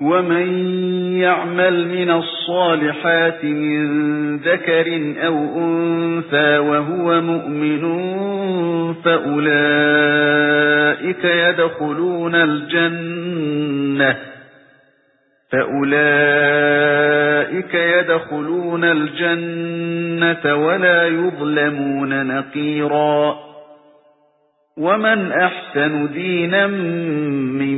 وَمَن يَعْمَلْ مِنَ الصَّالِحَاتِ مِن ذَكَرٍ أَوْ أُنثَىٰ وَهُوَ مُؤْمِنٌ فَأُولَئِكَ يَدْخُلُونَ الْجَنَّةَ فَأُولَئِكَ يَدْخُلُونَ الْجَنَّةَ وَلَا يُظْلَمُونَ نَقِيرًا وَمَنْ أَحْسَنُ دِينًا مِّمَّن